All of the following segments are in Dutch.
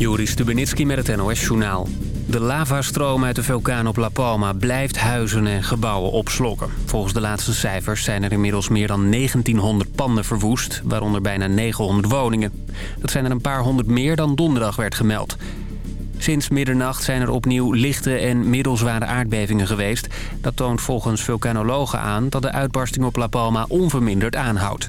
Joris Stubenitski met het NOS-journaal. De lavastroom uit de vulkaan op La Palma blijft huizen en gebouwen opslokken. Volgens de laatste cijfers zijn er inmiddels meer dan 1900 panden verwoest... waaronder bijna 900 woningen. Dat zijn er een paar honderd meer dan donderdag werd gemeld. Sinds middernacht zijn er opnieuw lichte en middelzware aardbevingen geweest. Dat toont volgens vulkanologen aan dat de uitbarsting op La Palma onverminderd aanhoudt.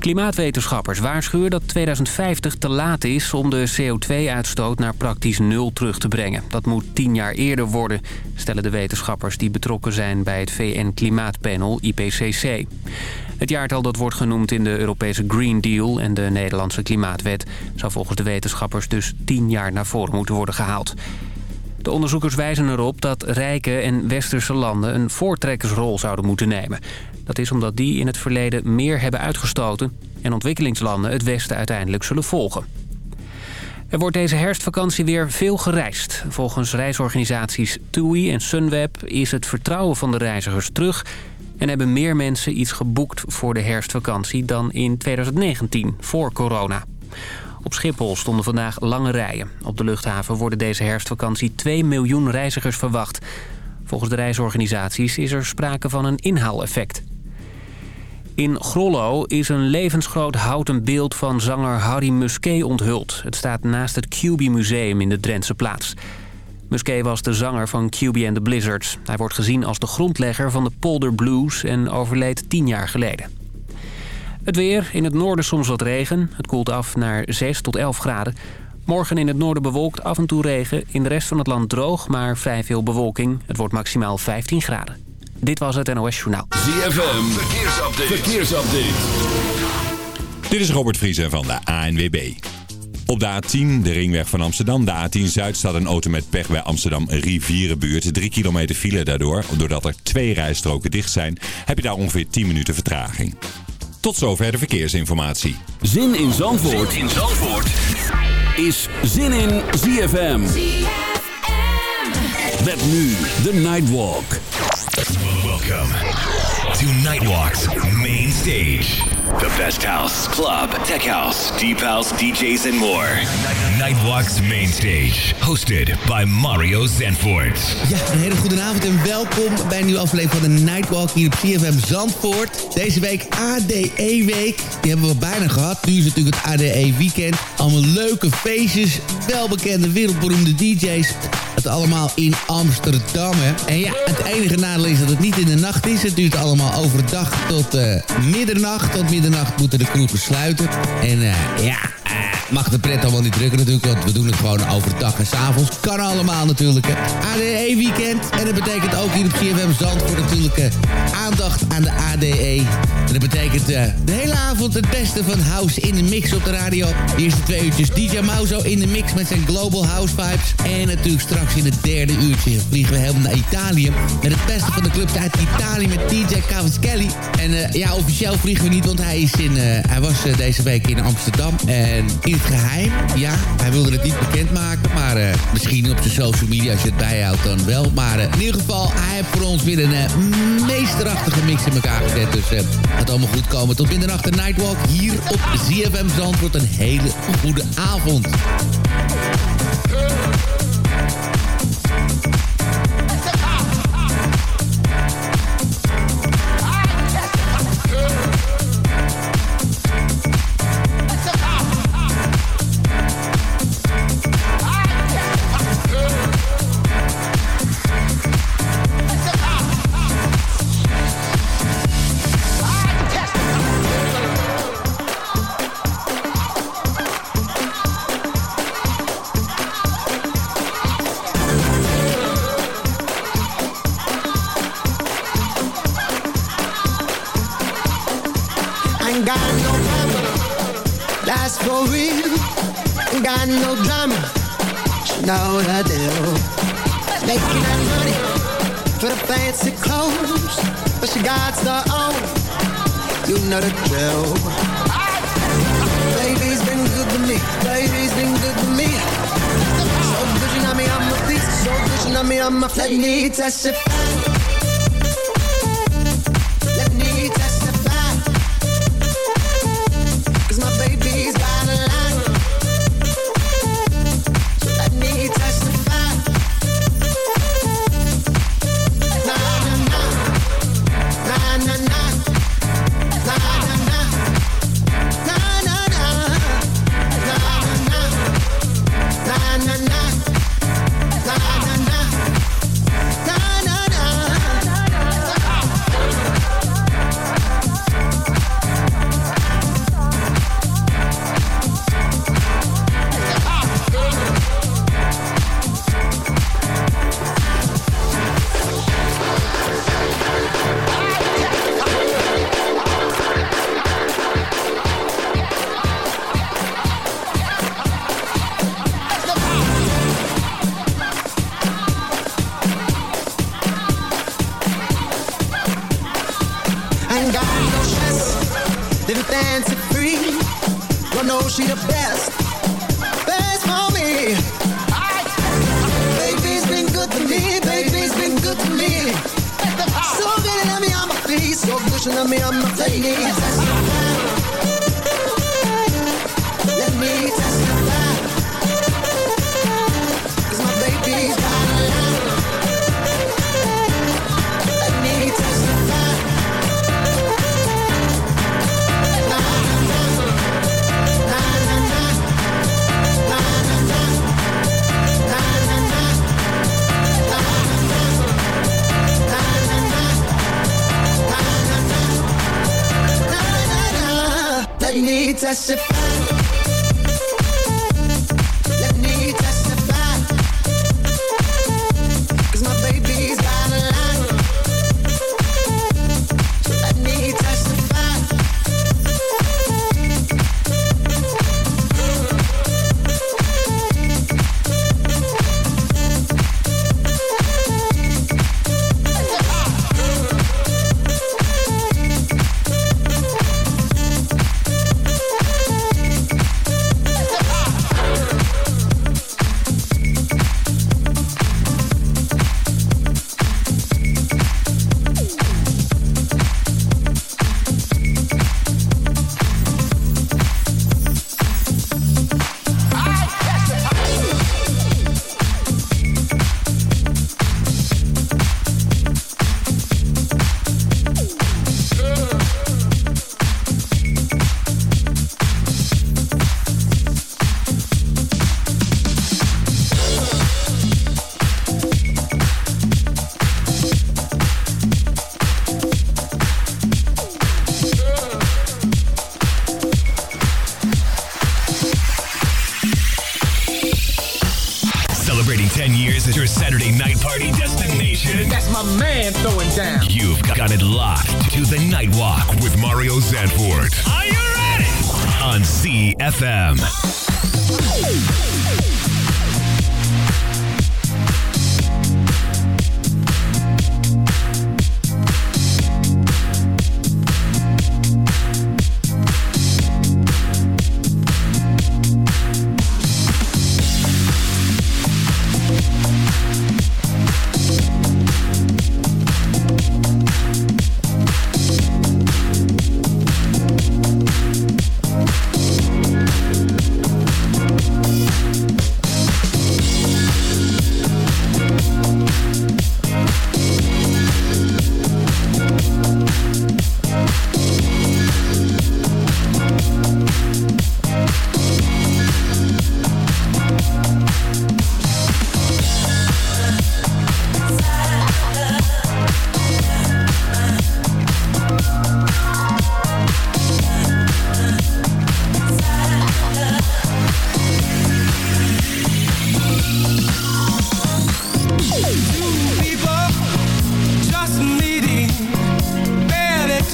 Klimaatwetenschappers waarschuwen dat 2050 te laat is om de CO2-uitstoot naar praktisch nul terug te brengen. Dat moet tien jaar eerder worden, stellen de wetenschappers die betrokken zijn bij het VN-klimaatpanel IPCC. Het jaartal dat wordt genoemd in de Europese Green Deal en de Nederlandse Klimaatwet... zou volgens de wetenschappers dus tien jaar naar voren moeten worden gehaald. De onderzoekers wijzen erop dat rijke en westerse landen een voortrekkersrol zouden moeten nemen. Dat is omdat die in het verleden meer hebben uitgestoten... en ontwikkelingslanden het Westen uiteindelijk zullen volgen. Er wordt deze herfstvakantie weer veel gereisd. Volgens reisorganisaties TUI en Sunweb is het vertrouwen van de reizigers terug... en hebben meer mensen iets geboekt voor de herfstvakantie dan in 2019, voor corona. Op Schiphol stonden vandaag lange rijen. Op de luchthaven worden deze herfstvakantie 2 miljoen reizigers verwacht. Volgens de reisorganisaties is er sprake van een inhaaleffect. In Grollo is een levensgroot houten beeld van zanger Harry Musquet onthuld. Het staat naast het QB Museum in de Drentse plaats. Musquet was de zanger van QB and the Blizzards. Hij wordt gezien als de grondlegger van de Polder Blues en overleed tien jaar geleden. Het weer, in het noorden soms wat regen. Het koelt af naar 6 tot 11 graden. Morgen in het noorden bewolkt, af en toe regen. In de rest van het land droog, maar vrij veel bewolking. Het wordt maximaal 15 graden. Dit was het NOS Journaal. ZFM, verkeersupdate. verkeersupdate. Dit is Robert Vriezen van de ANWB. Op de A10, de ringweg van Amsterdam, de A10 Zuid, staat een auto met pech bij Amsterdam Rivierenbuurt. Drie kilometer file daardoor. Doordat er twee rijstroken dicht zijn, heb je daar ongeveer 10 minuten vertraging. Tot zover de verkeersinformatie. Zin in Zandvoort, zin in Zandvoort. is Zin in ZFM. ZFM. Met nu de Nightwalk. Welcome to Nightwalk's main stage. The best house, club, tech house, deep house, DJs, and more. Nightwalk's main stage. Hosted by Mario Zandvoort. Ja, een hele goede avond en welkom bij een nieuwe aflevering van de Nightwalk hier op CFM Zandvoort. Deze week ADE-week. Die hebben we bijna gehad. Nu is het natuurlijk het ADE-weekend. Allemaal leuke feestjes. Welbekende, wereldberoemde DJ's. Het allemaal in Amsterdam, hè. En ja, het enige nadeel is dat het niet in de nacht is. Het duurt allemaal overdag tot uh, middernacht. Tot middernacht moeten de kroegen sluiten. En uh, ja, mag de pret allemaal niet drukken natuurlijk, want we doen het gewoon overdag en s'avonds. Kan allemaal natuurlijk. ADE weekend. En dat betekent ook hier op CFM Zandvoort natuurlijk uh, aandacht aan de ADE. En dat betekent uh, de hele avond het beste van house in de mix op de radio. De eerste twee uurtjes DJ Mauzo in de mix met zijn Global House Vibes. En natuurlijk straks in het derde uurtje vliegen we helemaal naar Italië. Met het beste van de clubs uit Italië met DJ Cavaschelli. En uh, ja, officieel vliegen we niet, want hij, is in, hij was deze week in Amsterdam. En in geheim. Ja, hij wilde het niet bekendmaken. Maar uh, misschien op zijn social media als je het bijhoudt dan wel. Maar uh, in ieder geval, hij heeft voor ons weer een uh, meesterachtige mix in elkaar gezet. Dus het gaat allemaal goed komen. Tot middernacht de Nightwalk hier op ZFM Zandvoort. Een hele goede avond. all I do. Making that money for the fancy clothes, but she got the own. You know the drill. Baby's been good to me. Baby's been good to me. So good, you know me, I'm a piece. So good, you know me, I'm a flat need test.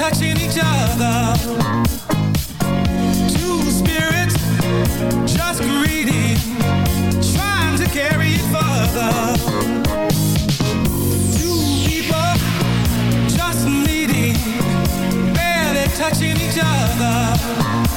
touching each other. Two spirits just greeting Trying to carry it further. Two people just meeting, barely touching each other.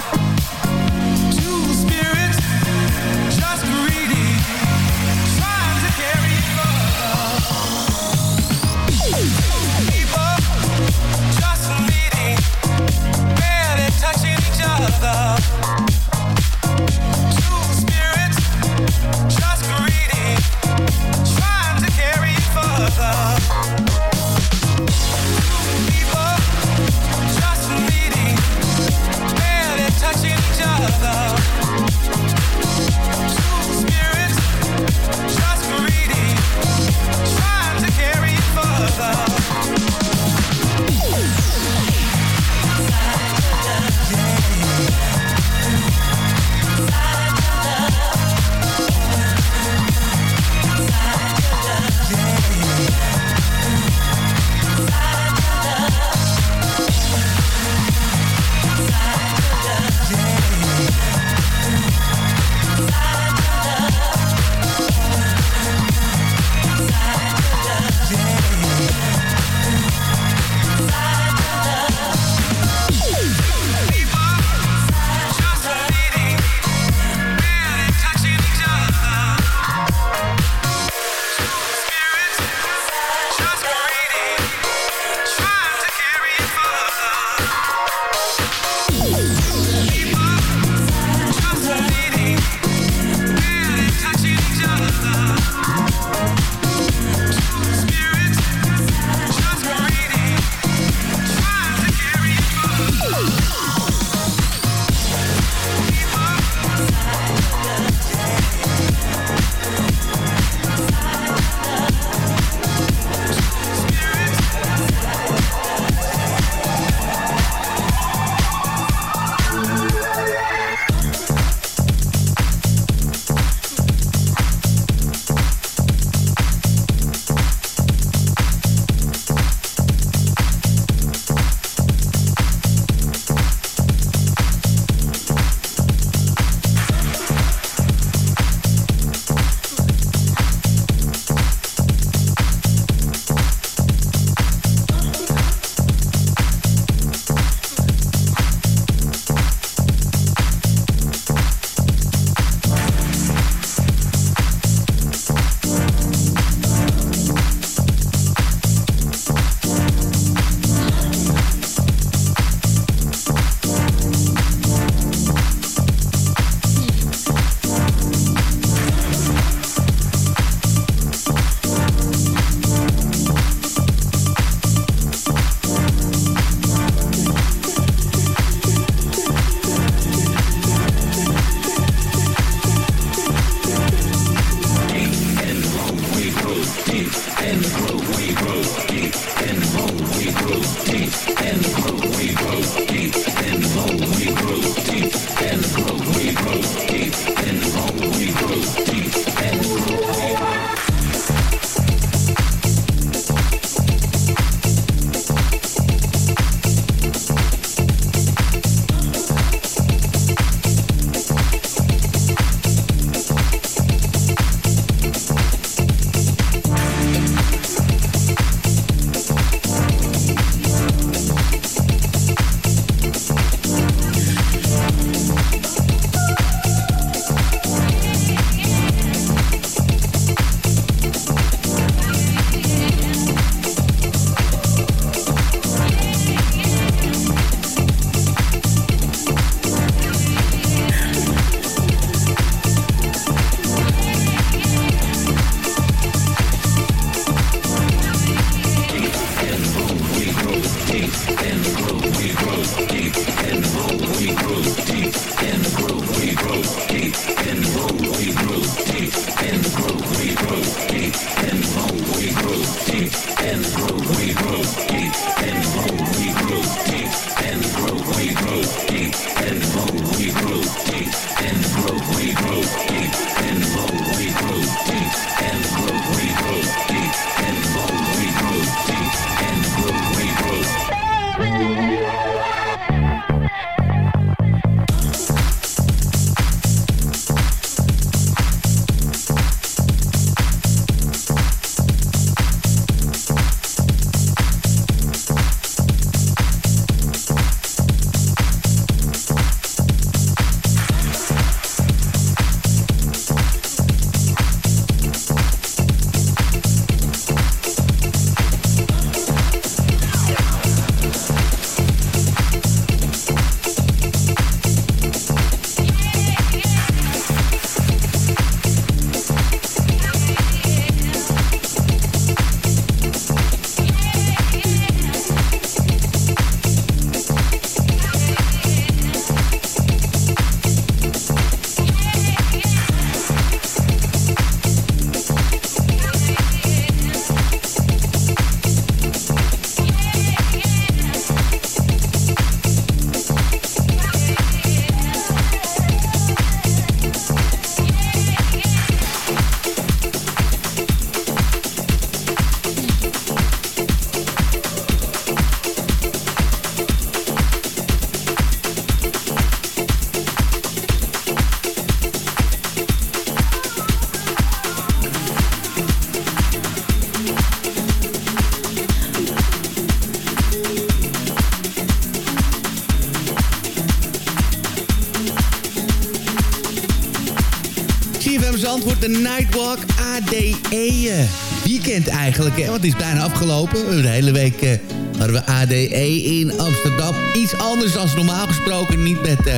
De Nightwalk ADE eh, weekend eigenlijk. Hè? Want het is bijna afgelopen. De hele week uh, hadden we ADE in Amsterdam. Iets anders dan normaal gesproken. Niet met uh,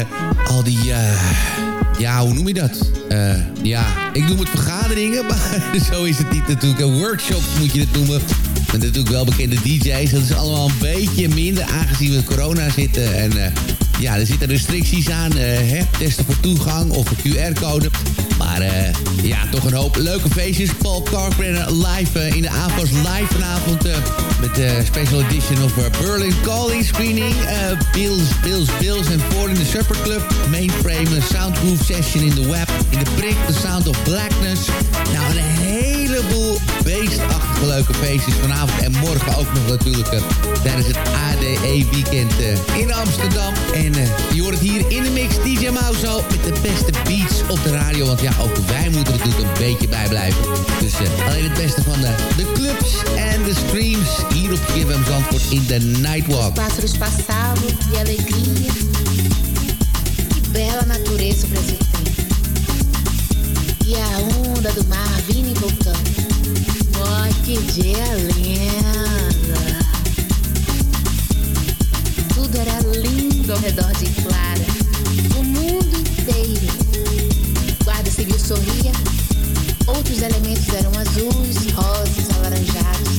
al die... ja, hoe noem je dat? ja, ik noem het vergaderingen, maar zo is het niet natuurlijk. Workshops moet je het noemen. Met natuurlijk wel bekende DJ's. Dat is allemaal een beetje minder aangezien we corona zitten. En ja, er zitten restricties aan. hè, testen voor toegang of een QR-code. Uh, ja, toch een hoop leuke feestjes. Paul Kalkbrenner live uh, in de avond live vanavond. Met de special edition of Berlin Calling screening. Bills, Bills, Bills en Ford in de Supper Club. Mainframe Soundproof Session in de web. In de prik, The Sound of Blackness. Nou, een heleboel beestachtige leuke feestjes vanavond. En morgen ook nog natuurlijk tijdens het ADE weekend in Amsterdam. En je hoort het hier in de mix. DJ Mauzo met de beste beats op de radio. Want ja, ook wij moeten er natuurlijk een beetje bij blijven. Dus uh, alleen het beste van de, de clubs en de streams hier op GFM Zandvoort in de Nightwalk. Pássaros e alegria. Que bela natureza o. a onda do mar vindo e voltando. Rock de lenda. Tudo era lindo ao redor de Clara, o mundo inteiro. O Guarda seguiu, sorria, outros elementos eram azuis, rosas, alaranjados.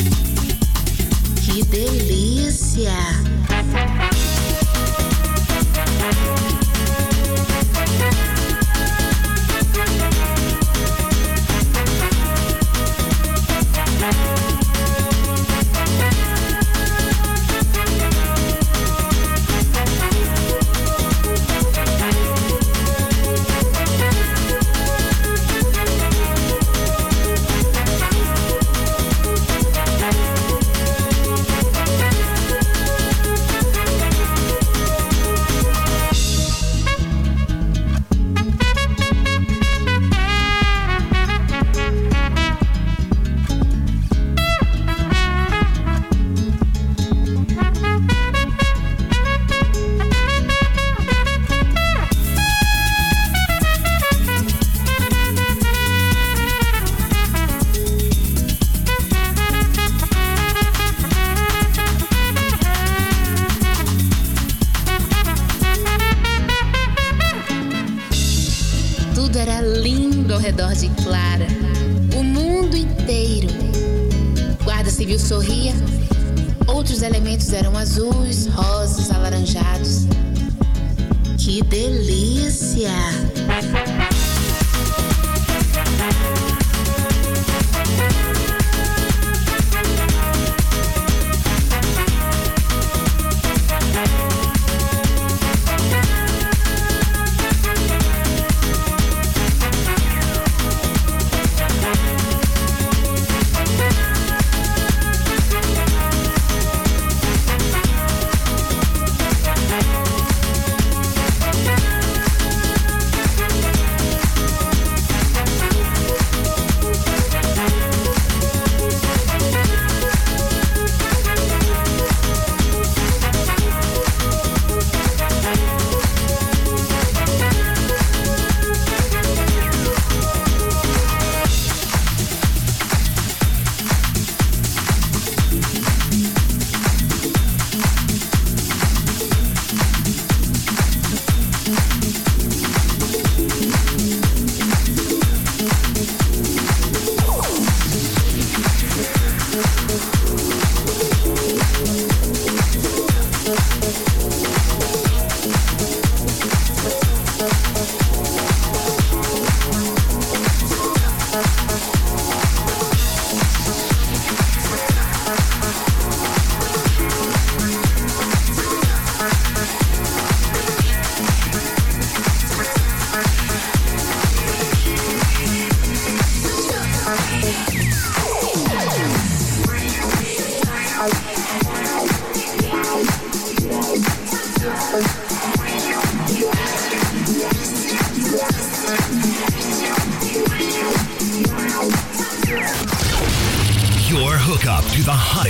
Que delícia! Música lindo ao redor de Clara, o mundo inteiro. Guarda civil sorria, outros elementos eram azuis, rosas, alaranjados. Que delícia!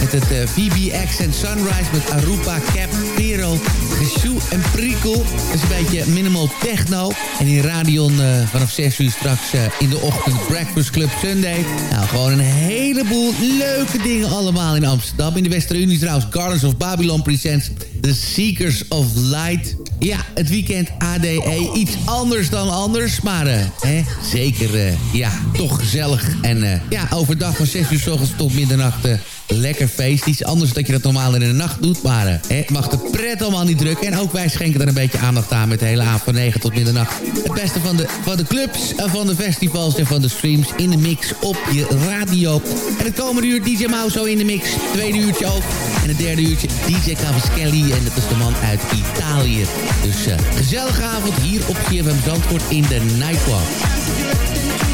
Met het uh, eh, VBX en Sunrise met Arupa, Cap, Vero, Geshoe en Prikkel. Dat is een beetje minimal techno. En in Radion uh, vanaf 6 uur straks uh, in de ochtend Breakfast Club Sunday. Nou, gewoon een heleboel leuke dingen allemaal in Amsterdam. In de Westerunie trouwens Gardens of Babylon presents The Seekers of Light. Ja, het weekend ADE. Iets anders dan anders. Maar uh, hè, zeker, uh, ja, toch gezellig. En uh, ja, overdag van 6 uur s ochtends tot middernacht lekker feest. Iets anders dat je dat normaal in de nacht doet. Maar uh, het mag de pret allemaal niet drukken. En ook wij schenken er een beetje aandacht aan met de hele avond van 9 tot middernacht. Het beste van de, van de clubs, en van de festivals en van de streams in de mix op je radio. En het komende uur DJ Mauso in de mix. Tweede uurtje ook. En het derde uurtje DJ Cavaschelli. En dat is de man uit Italië. Dus uh, gezellige avond hier op CFM Zandvoort in de Nightwalk.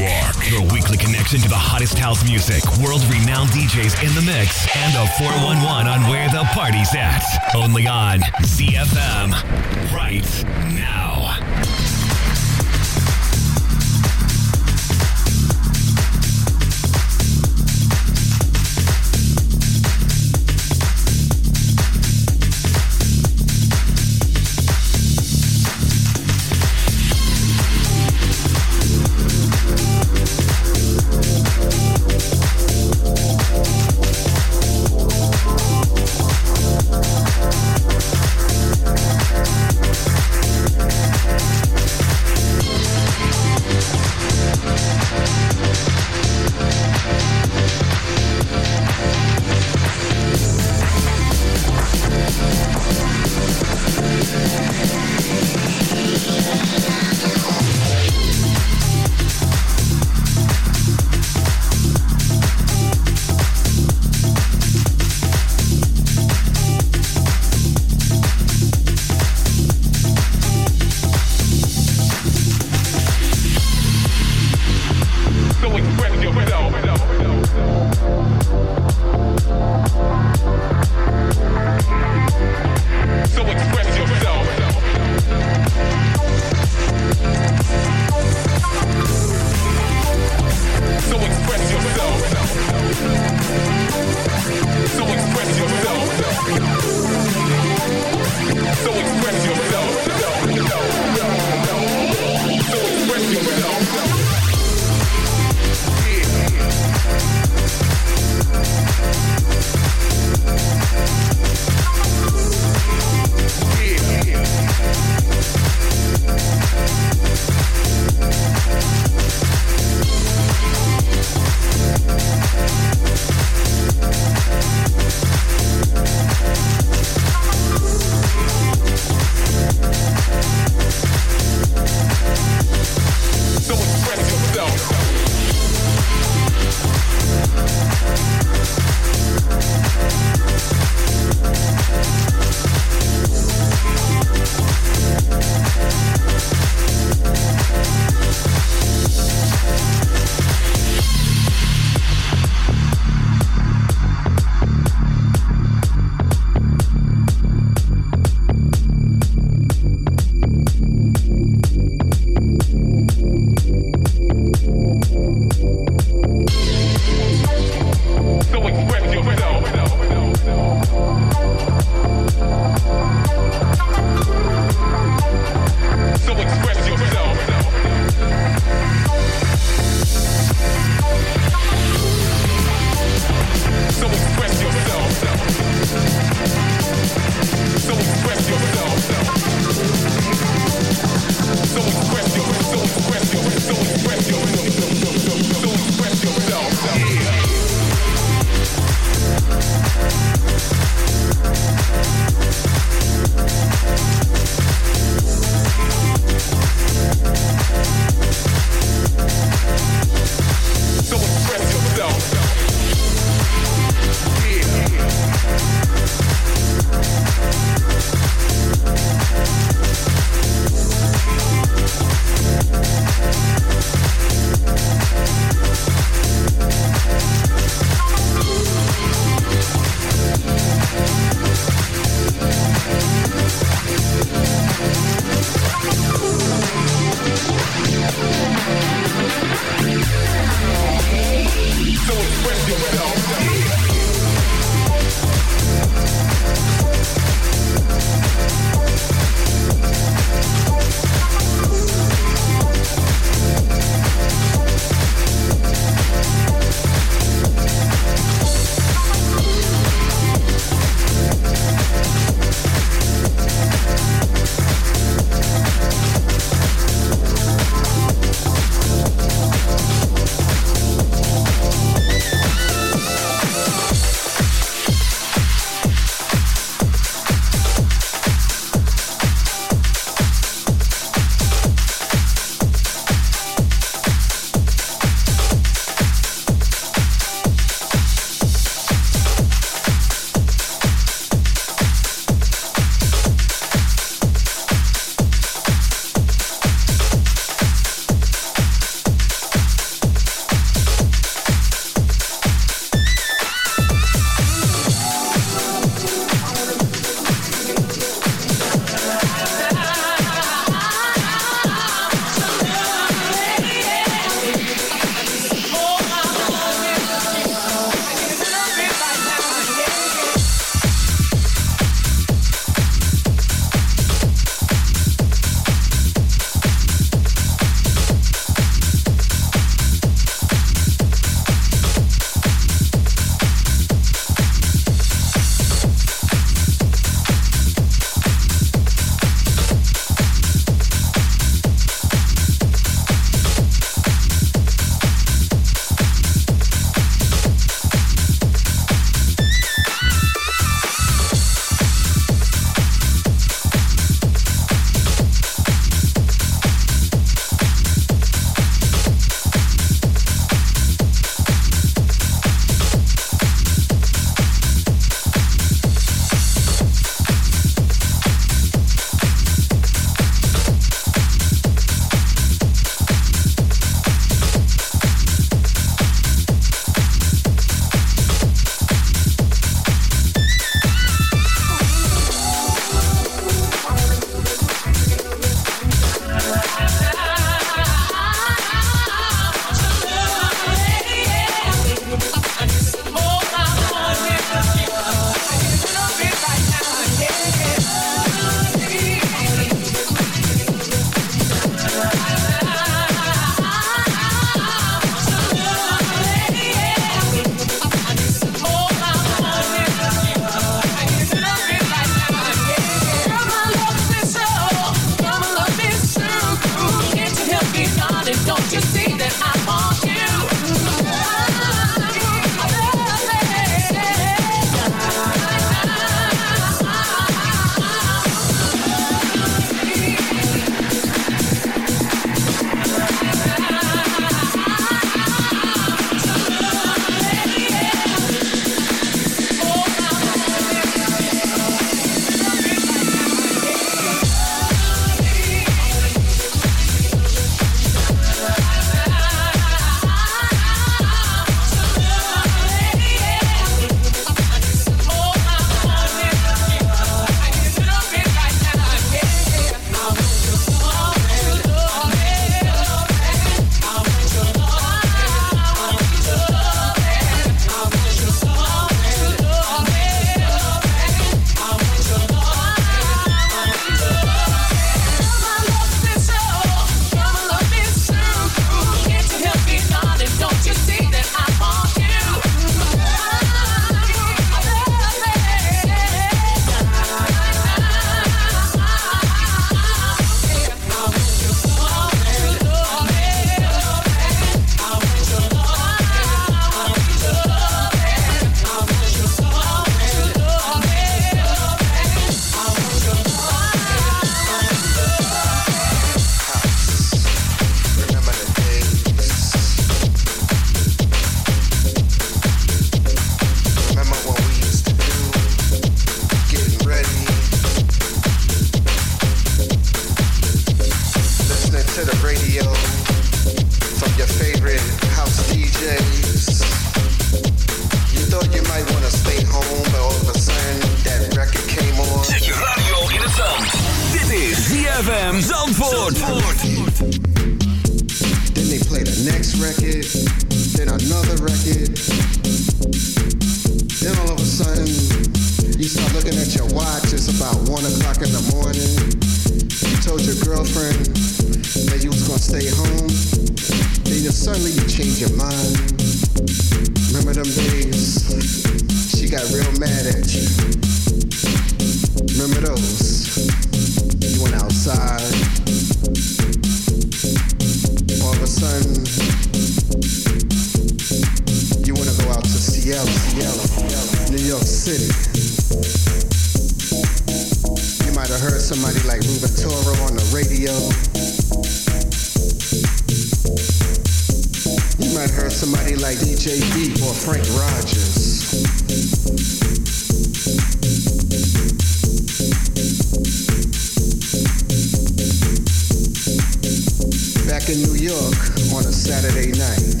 In New York on a Saturday night.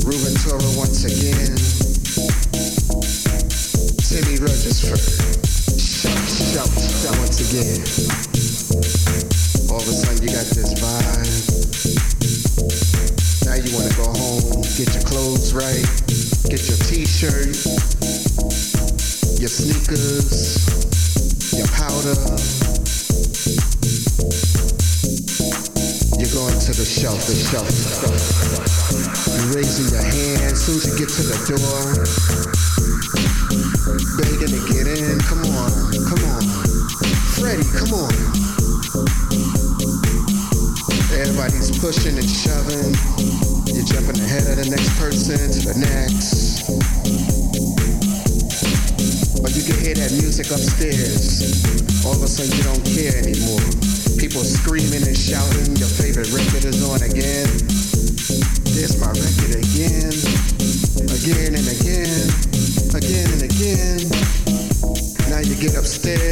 Ruben Toro once again. Timmy Regisford. Shout, shout, shout once again. All of a sudden you got this vibe. Now you wanna go home, get your clothes right, get your t-shirt, your sneakers, your powder. To the shelf, the shelf. You're raising your hand soon as you get to the door. Begging to get in. Come on, come on. Freddie, come on. Everybody's pushing and shoving. You're jumping ahead of the next person to the next. But you can hear that music upstairs. All of a sudden you don't care anymore. People screaming and shouting, your favorite record is on again. There's my record again. Again and again. Again and again. Now you get upstairs,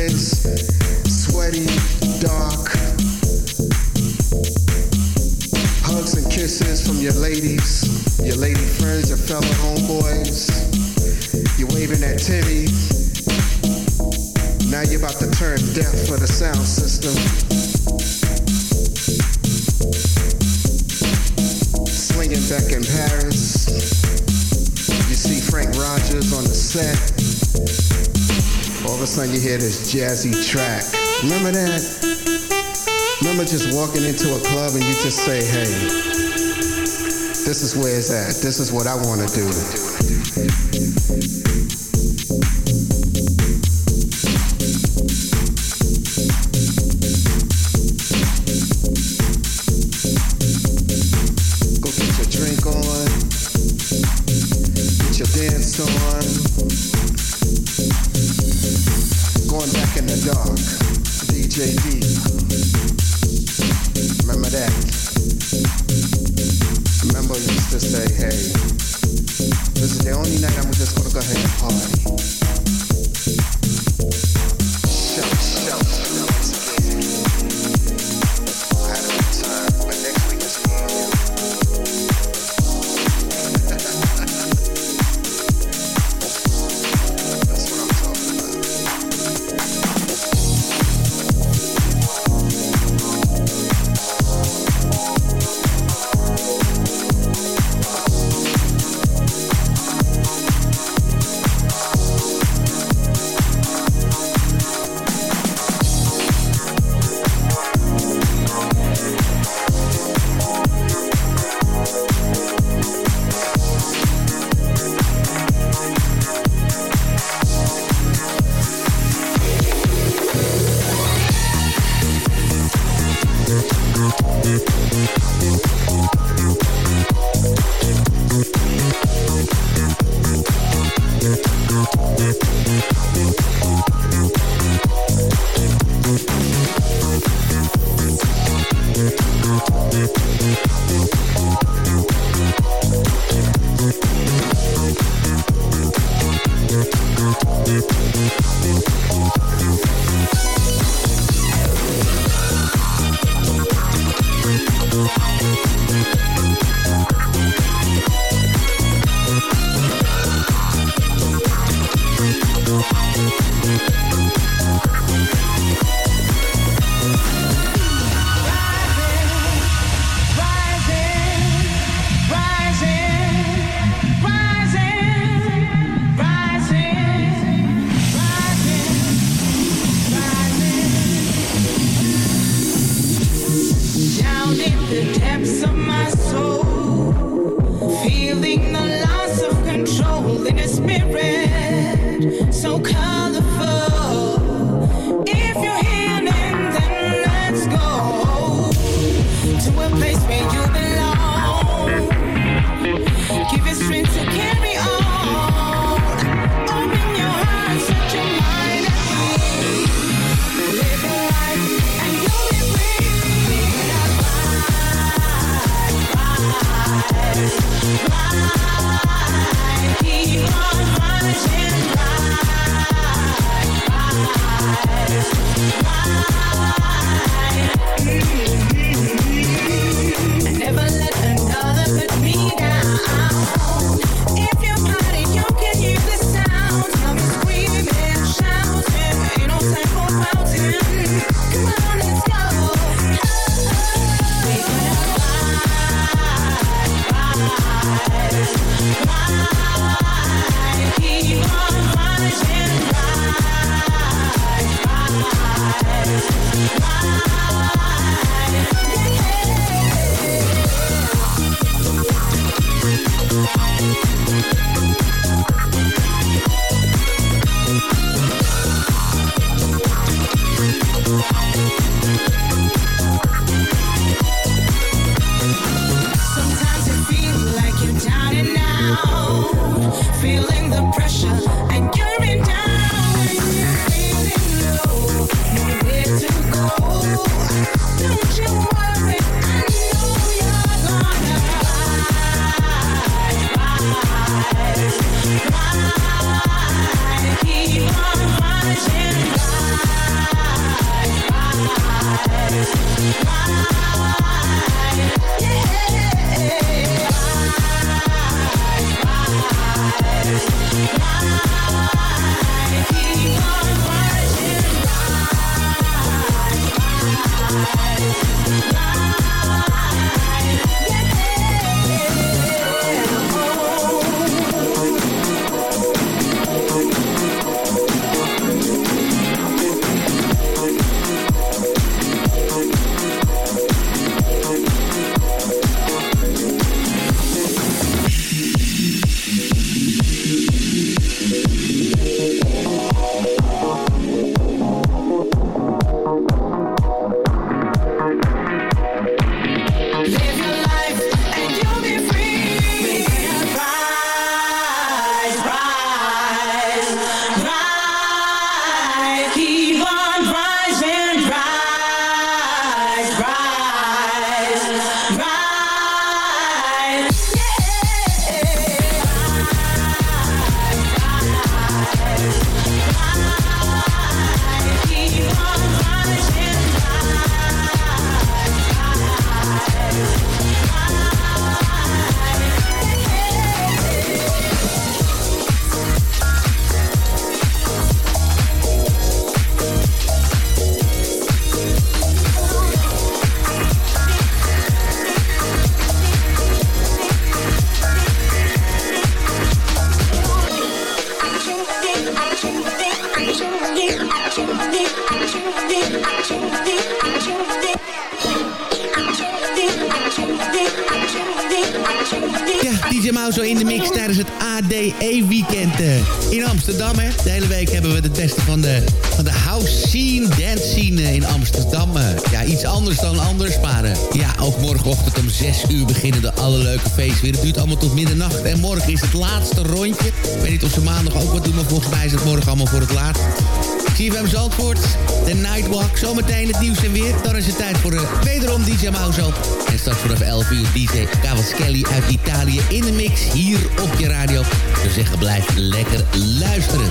hear this jazzy track. Remember that? Remember just walking into a club and you just say, hey, this is where it's at. This is what I want to do. Música weer. Het duurt allemaal tot middernacht. En morgen is het laatste rondje. Ik weet niet of ze maandag ook wat doen, maar volgens mij is het morgen allemaal voor het laatst. CFM Zandvoort, de Nightwalk. Zometeen het nieuws en weer. Dan is het tijd voor uh, wederom DJ Mauzo. En straks vanaf 11 uur DJ Cavaschelli uit Italië in de mix. Hier op je radio. Dus zeggen, blijf lekker luisteren.